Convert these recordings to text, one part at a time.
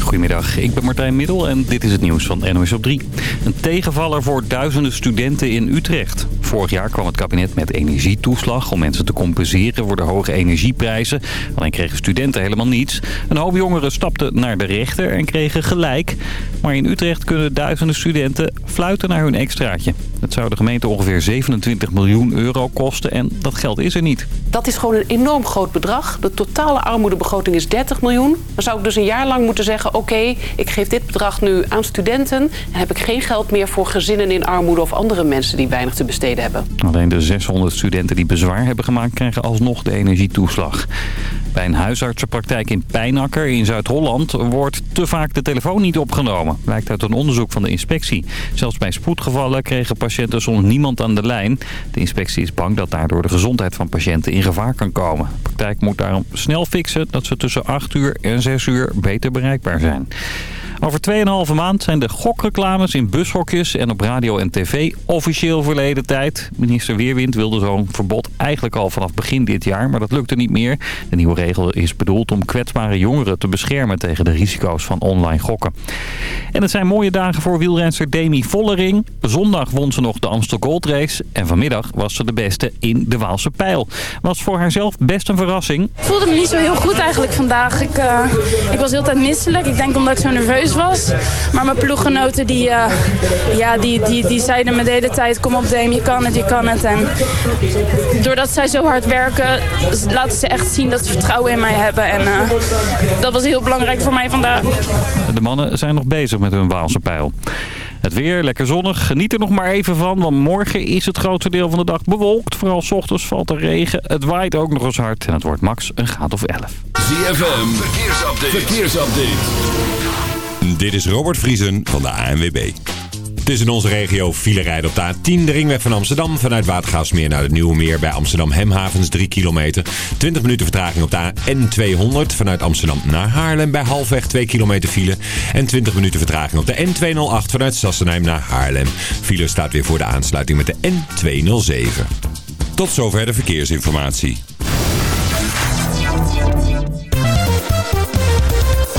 Goedemiddag, ik ben Martijn Middel en dit is het nieuws van NOS op 3. Een tegenvaller voor duizenden studenten in Utrecht. Vorig jaar kwam het kabinet met energietoeslag om mensen te compenseren voor de hoge energieprijzen. Alleen kregen studenten helemaal niets. Een hoop jongeren stapten naar de rechter en kregen gelijk. Maar in Utrecht kunnen duizenden studenten fluiten naar hun extraatje. Het zou de gemeente ongeveer 27 miljoen euro kosten en dat geld is er niet. Dat is gewoon een enorm groot bedrag. De totale armoedebegroting is 30 miljoen. Dan zou ik dus een jaar lang moeten zeggen... oké, ik geef dit bedrag nu aan studenten... en heb ik geen geld meer voor gezinnen in armoede... of andere mensen die weinig te besteden hebben. Alleen de 600 studenten die bezwaar hebben gemaakt... krijgen alsnog de energietoeslag. Bij een huisartsenpraktijk in Pijnakker in Zuid-Holland... wordt te vaak de telefoon niet opgenomen. Blijkt uit een onderzoek van de inspectie. Zelfs bij spoedgevallen kregen patiënten soms niemand aan de lijn. De inspectie is bang dat daardoor de gezondheid van patiënten in gevaar kan komen. De praktijk moet daarom snel fixen dat ze tussen 8 uur en 6 uur beter bereikbaar zijn. Over 2,5 maand zijn de gokreclames in bushokjes en op radio en tv officieel verleden tijd. Minister Weerwind wilde zo'n verbod eigenlijk al vanaf begin dit jaar, maar dat lukte niet meer. De nieuwe regel is bedoeld om kwetsbare jongeren te beschermen tegen de risico's van online gokken. En het zijn mooie dagen voor wielrenster Demi Vollering. Zondag won ze nog de Amstel Gold Race en vanmiddag was ze de beste in de Waalse Pijl. Was voor haarzelf best een verrassing. Ik voelde me niet zo heel goed eigenlijk vandaag. Ik, uh, ik was heel tijd misselijk. Ik denk omdat ik zo nerveus was. Maar mijn ploeggenoten die, uh, ja, die, die, die zeiden me de hele tijd... kom op Dame, je kan het, je kan het. En doordat zij zo hard werken, laten ze echt zien dat ze vertrouwen in mij hebben. En uh, dat was heel belangrijk voor mij vandaag. De mannen zijn nog bezig met hun Waalse pijl. Het weer, lekker zonnig. Geniet er nog maar even van, want morgen is het grootste deel van de dag bewolkt. Vooral s ochtends valt er regen. Het waait ook nog eens hard en het wordt max een graad of 11. ZFM, verkeersupdate. verkeersupdate. Dit is Robert Vriesen van de ANWB. Het is in onze regio file rijden op de A10, de ringweg van Amsterdam. Vanuit Watergaasmeer naar het Nieuwe Meer bij Amsterdam Hemhavens 3 kilometer. 20 minuten vertraging op de N200 vanuit Amsterdam naar Haarlem bij halfweg 2 kilometer file. En 20 minuten vertraging op de N208 vanuit Sassenheim naar Haarlem. File staat weer voor de aansluiting met de N207. Tot zover de verkeersinformatie.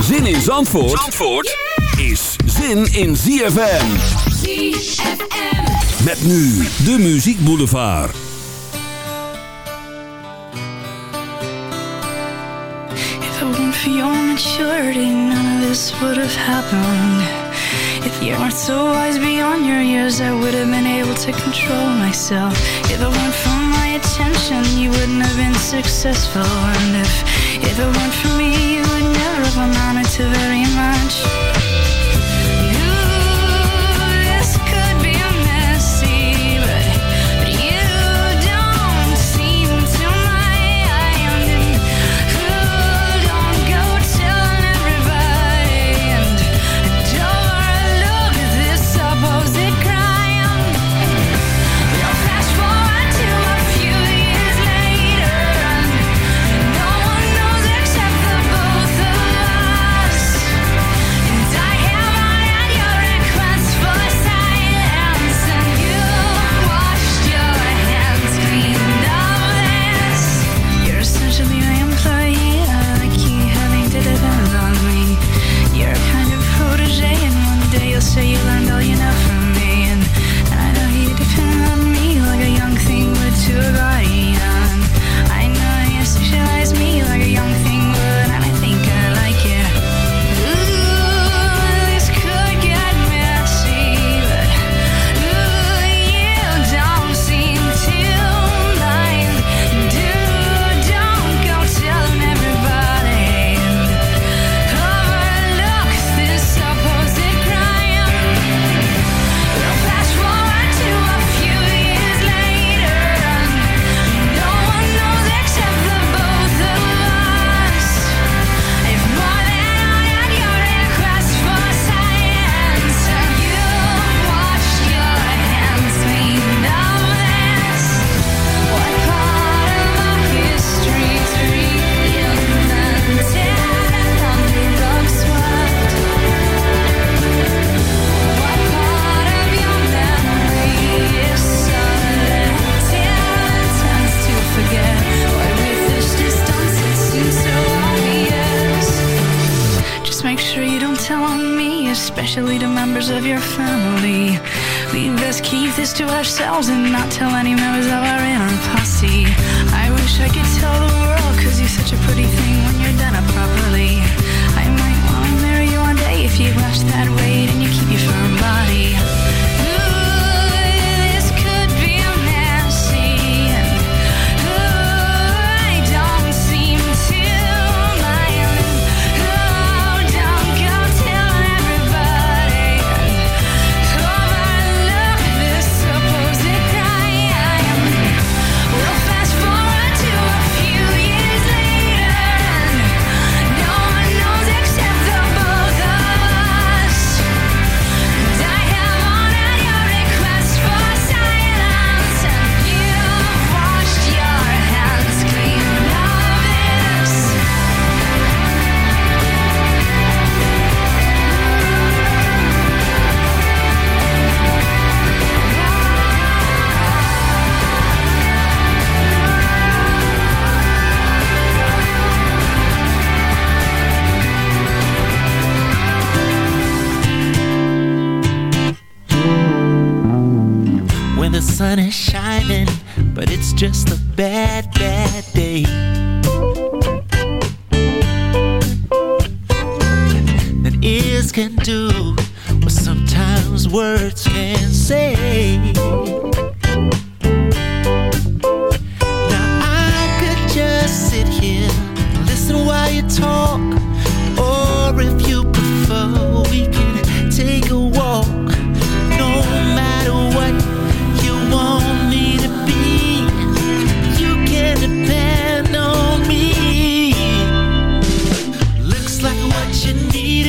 Zin in Zandvoort, Zandvoort is zin in ZFM. ZFM. Met nu de Muziek Boulevard. If it weren't for your maturity, none of this would have happened. If you weren't so wise beyond your years, I would have been able to control myself. If it weren't for my attention, you wouldn't have been successful. And if, if it weren't for me, you would never have to very much.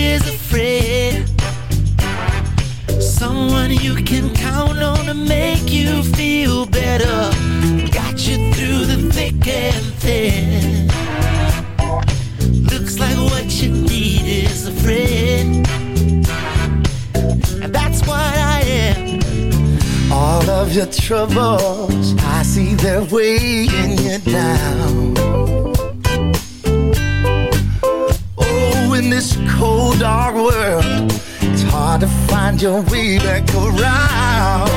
Is a friend. Someone you can count on to make you feel better. Got you through the thick and thin. Looks like what you need is a friend. And that's what I am. All of your troubles, I see they're weighing you down. This cold, dark world, it's hard to find your way back around.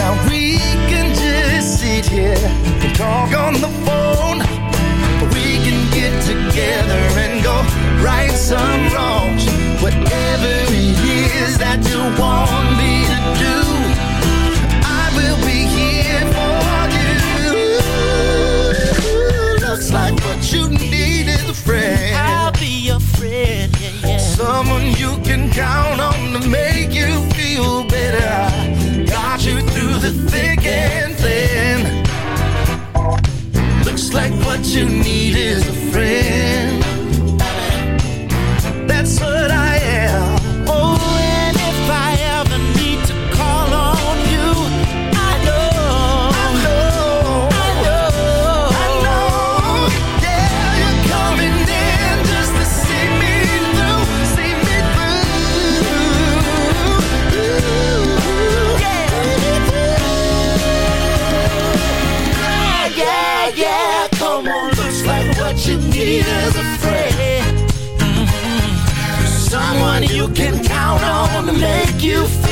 Now we can just sit here and talk on the phone. We can get together and go right some wrongs. Whatever it is that you want me to do, I will be Looks like what you need is a friend. I'll be your friend, yeah, yeah. Someone you can count on to make you feel better. Got you through the thick and thin. Looks like what you need is a friend. You feel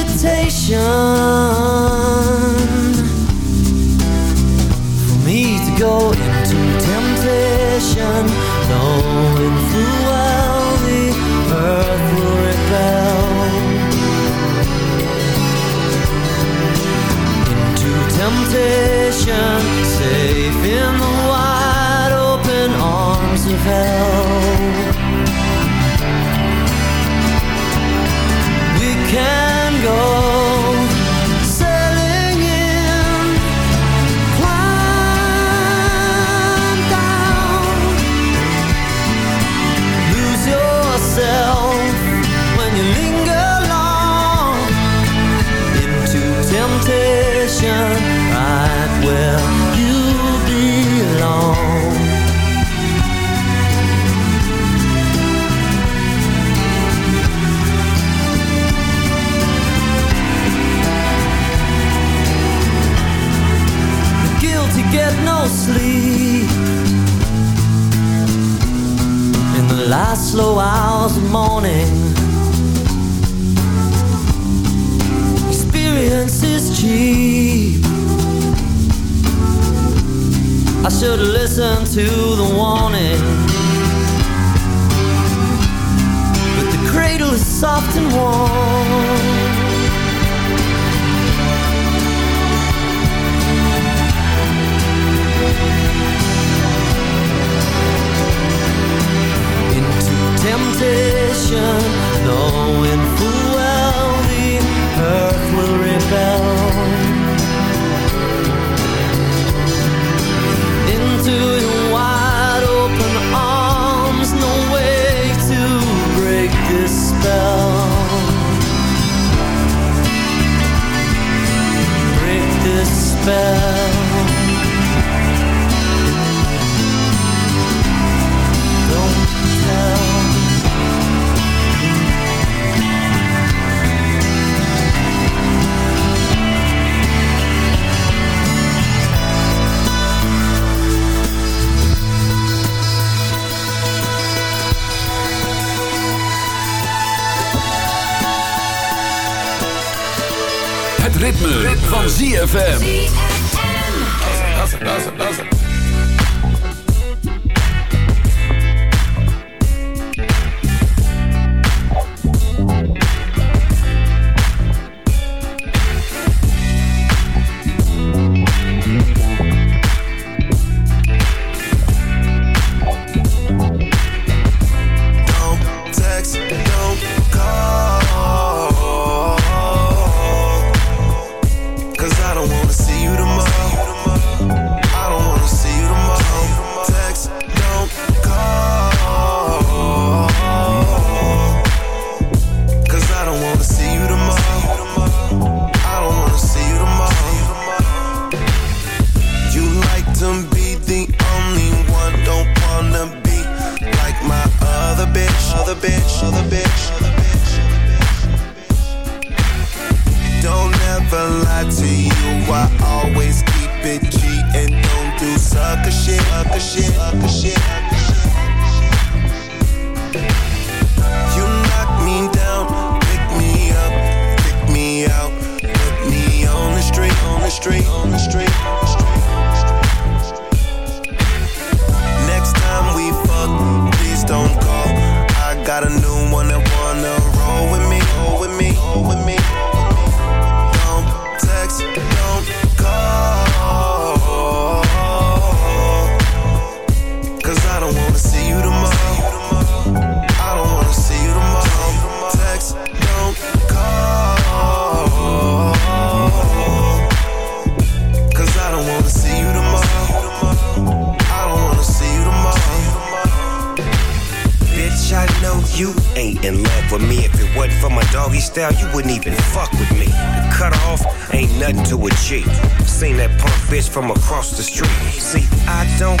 for me to go into temptation, knowing full well the earth will ZFM. from across the street. See, I don't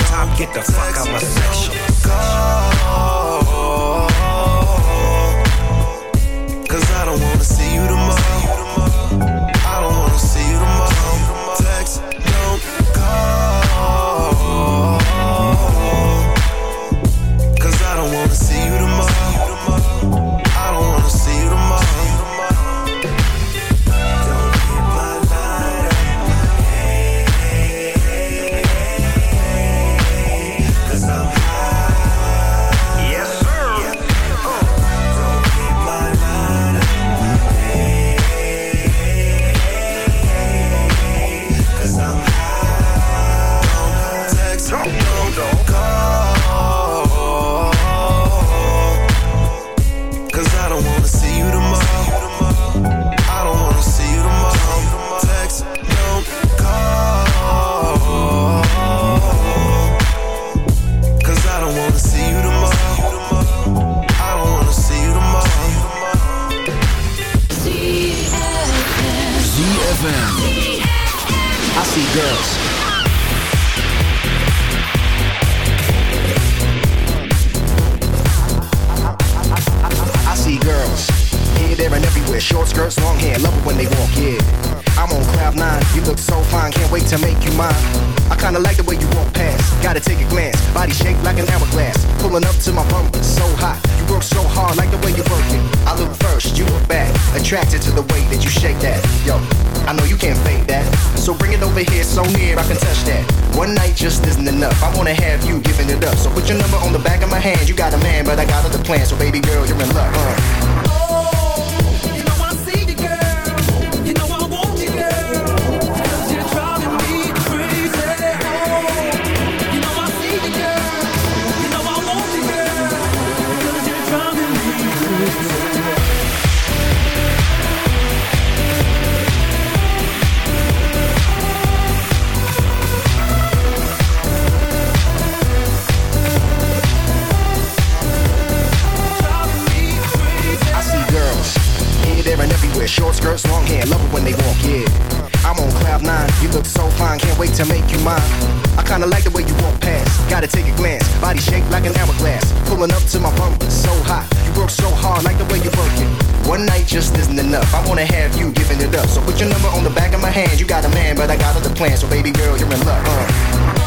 time, get the fuck out my section. Go. Show. one night just isn't enough. I wanna have you giving it up. So put your number on the back of my hand. You got a man, but I got other plans. So baby girl, you're in luck. Uh.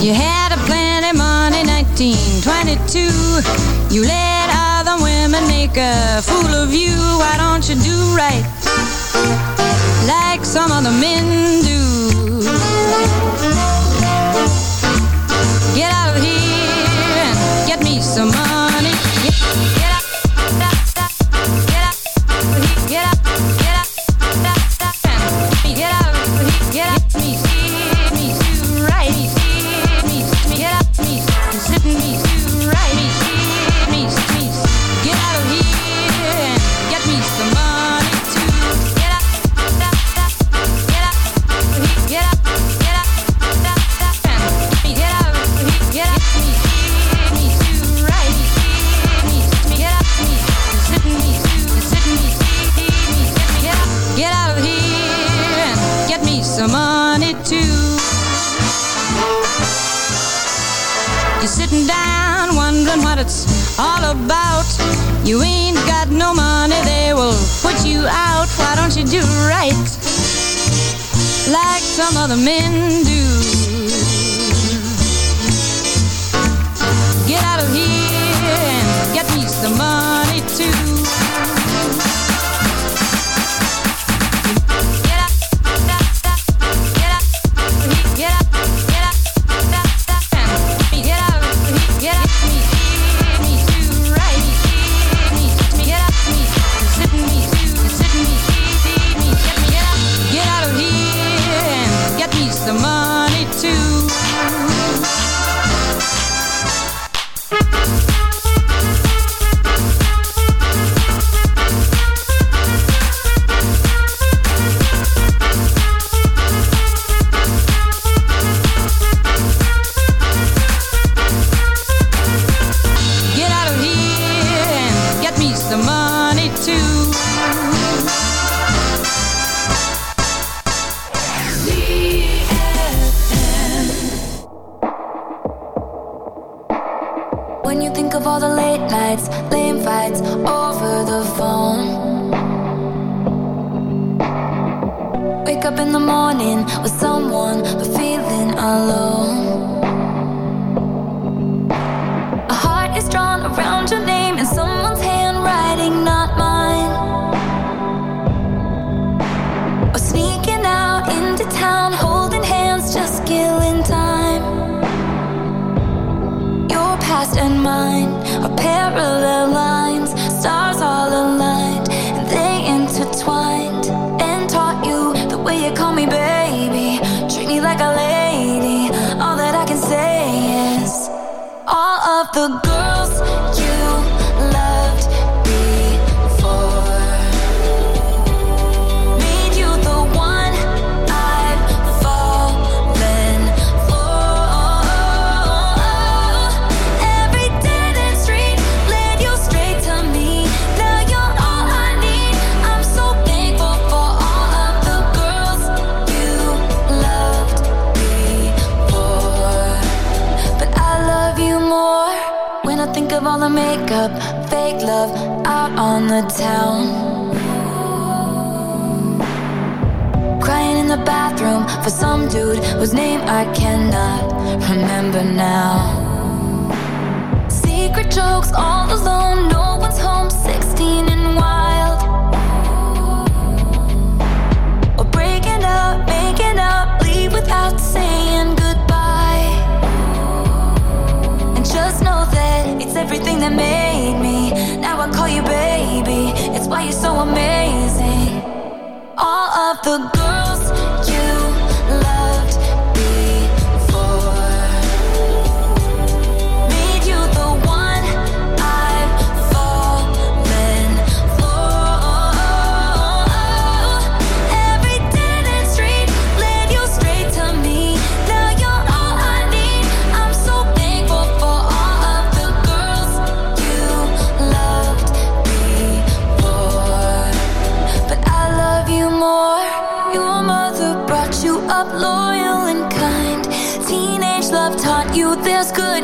You had a plenty money, 1922. You let other women make a fool of you. Why don't you do right like some other men do? other men. remember now. Secret jokes all alone. No just could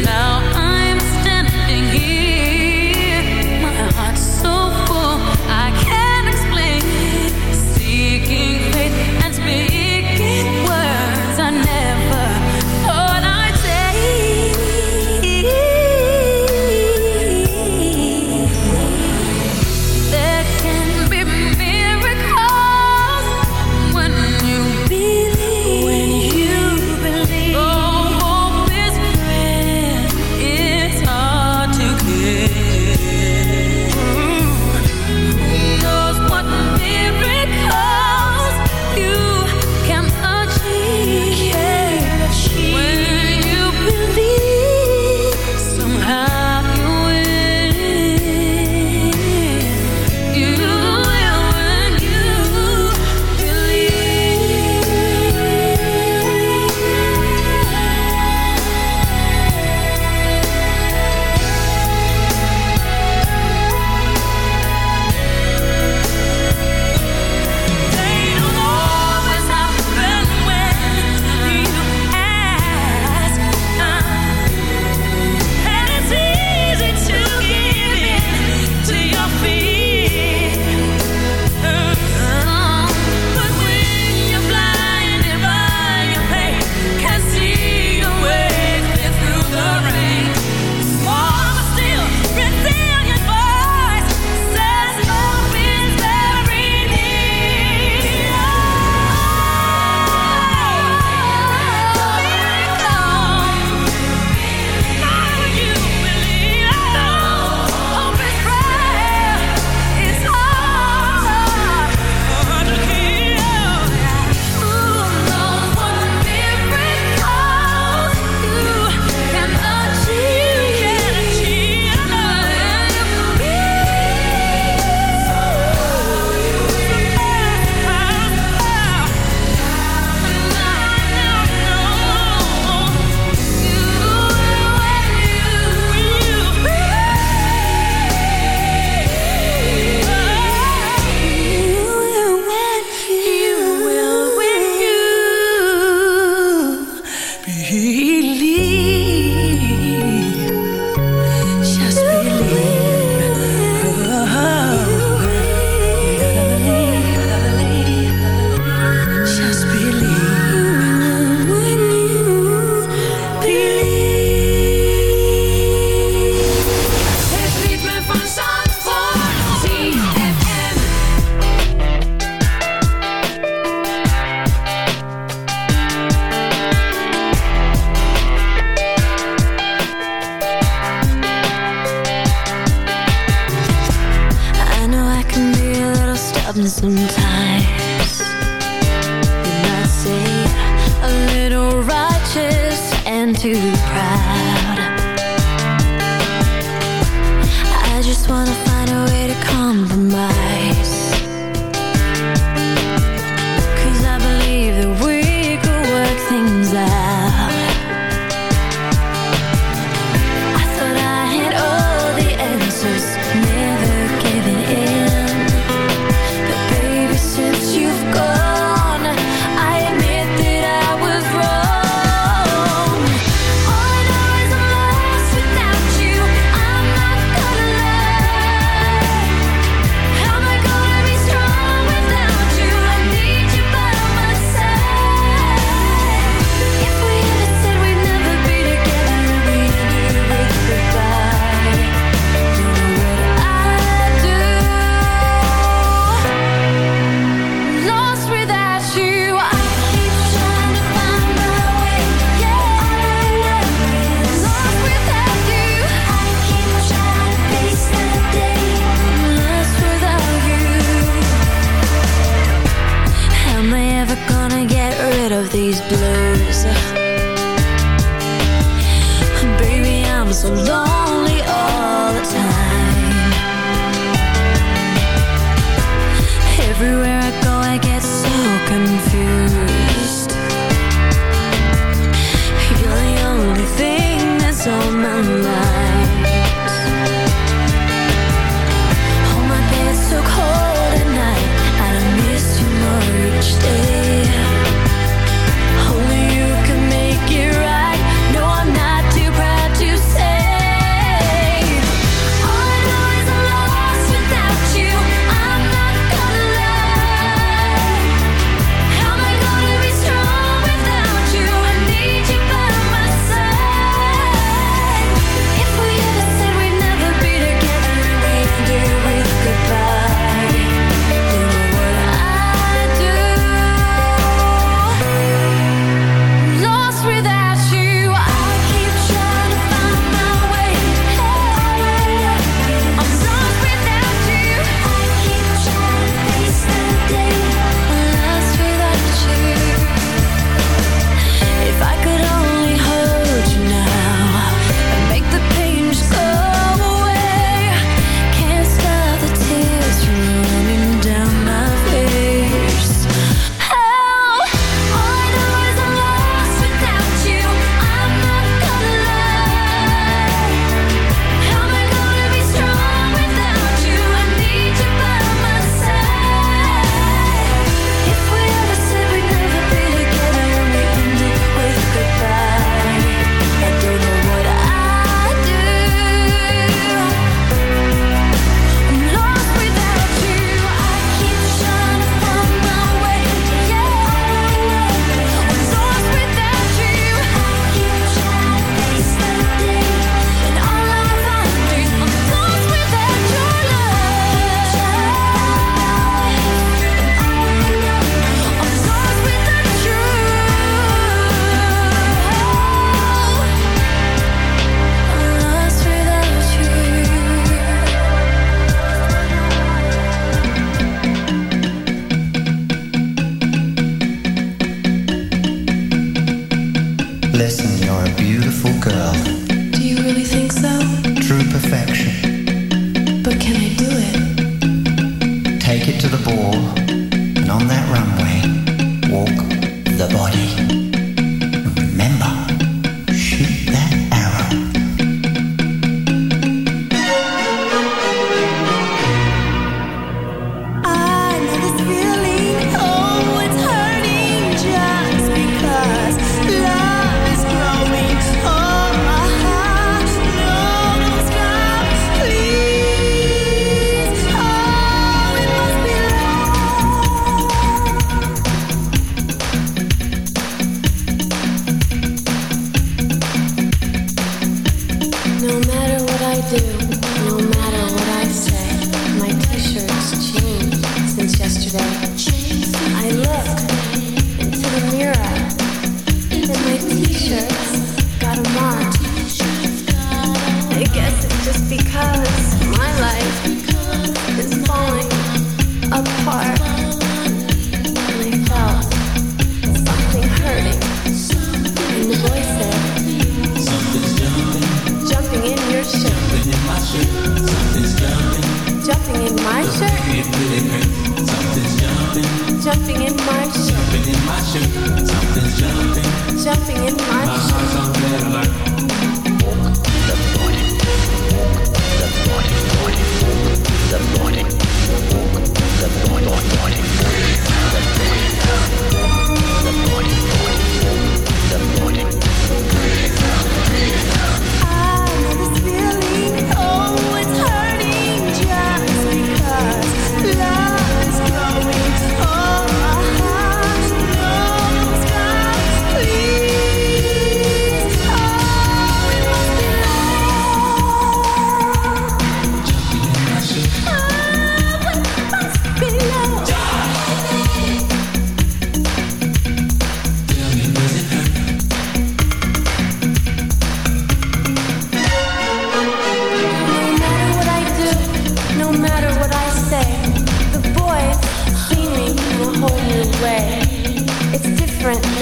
now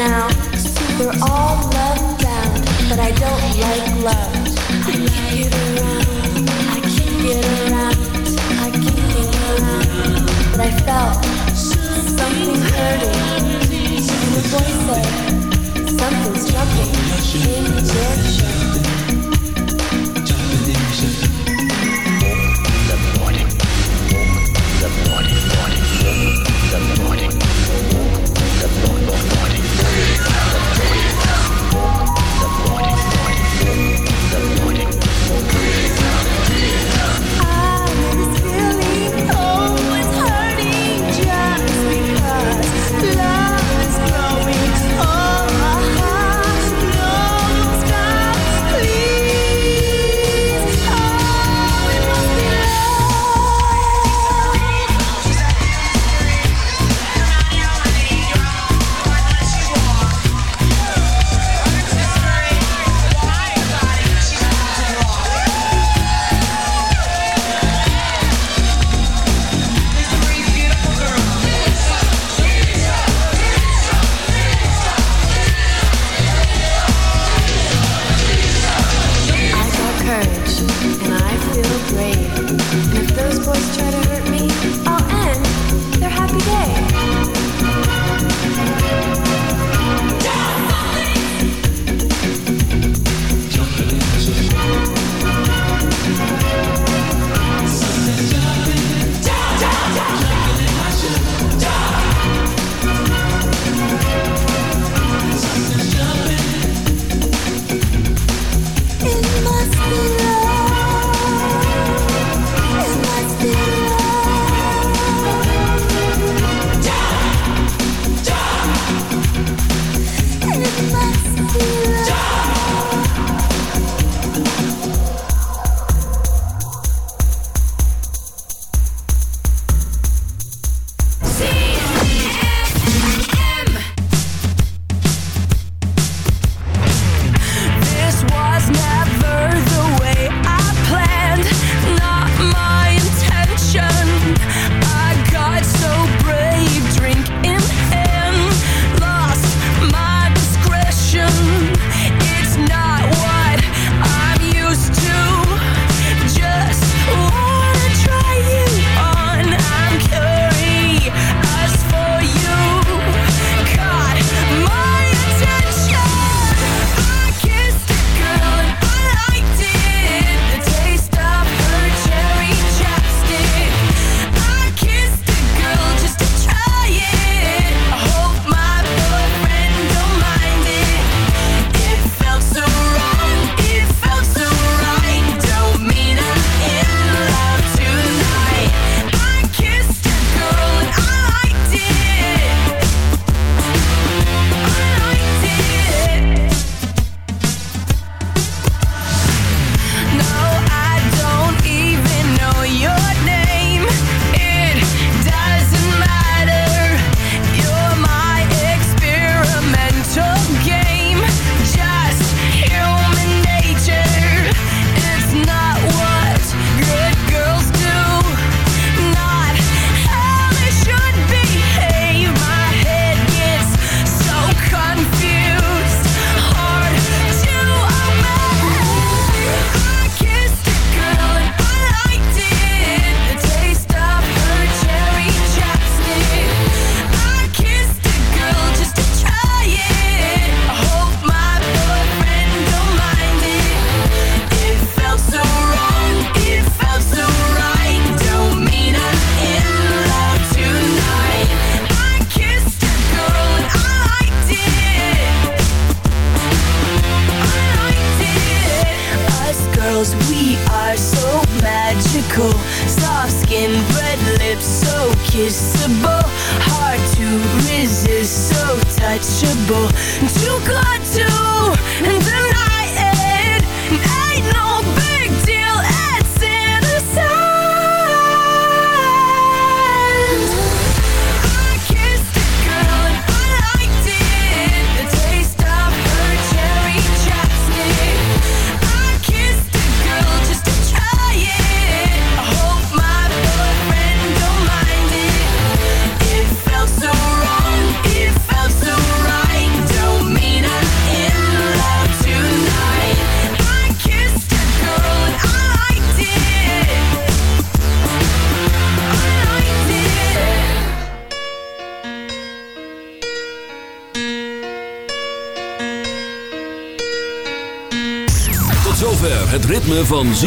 now. We're all love bound, but I don't like love. I can't get around. I can't get around. I can't get around. But I felt something hurting. And the voice said, something's jumping in your chest.